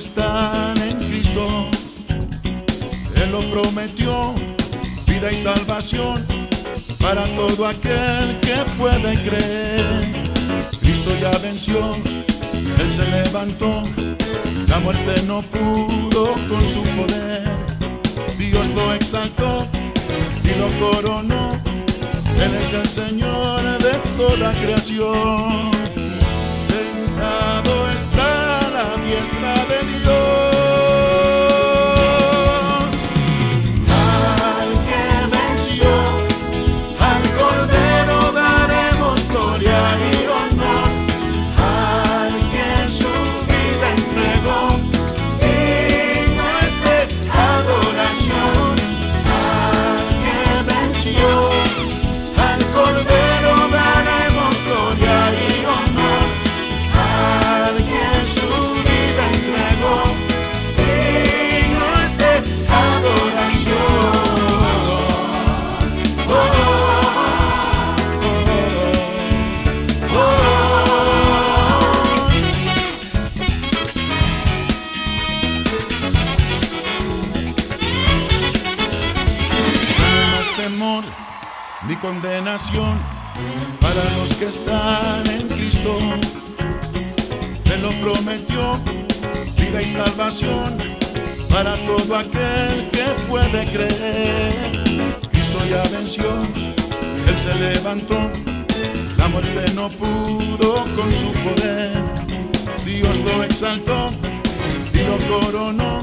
están en Cristo. Él lo prometió, vida y salvación para todo aquel que puede creer. Cristo ya venció, Él se levantó, la muerte no pudo con su poder. Dios lo exaltó y lo coronó. Él es el Señor de toda creación. Ni condenación para los que están en Cristo. Él lo prometió, vida y salvación para todo aquel que puede creer. Cristo ya venció, Él se levantó, la muerte no pudo con su poder. Dios lo exaltó y lo coronó.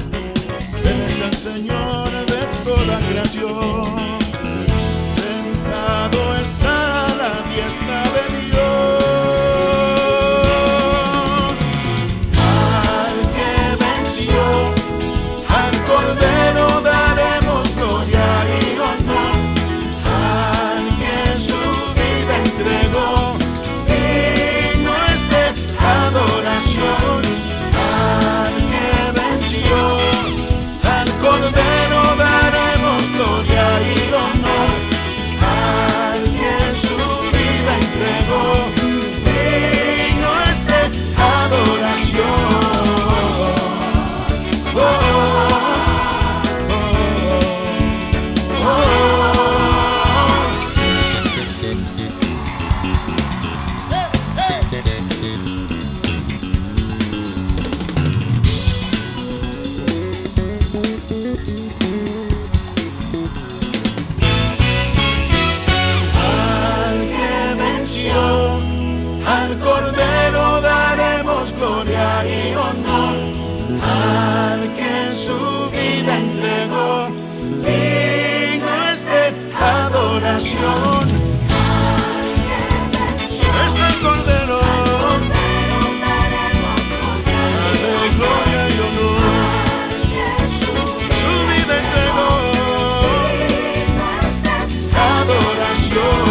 Él es el Señor de toda creación. estranho. adoración. Es el Cordero, dale gloria y honor. Su vida entregó, adoración.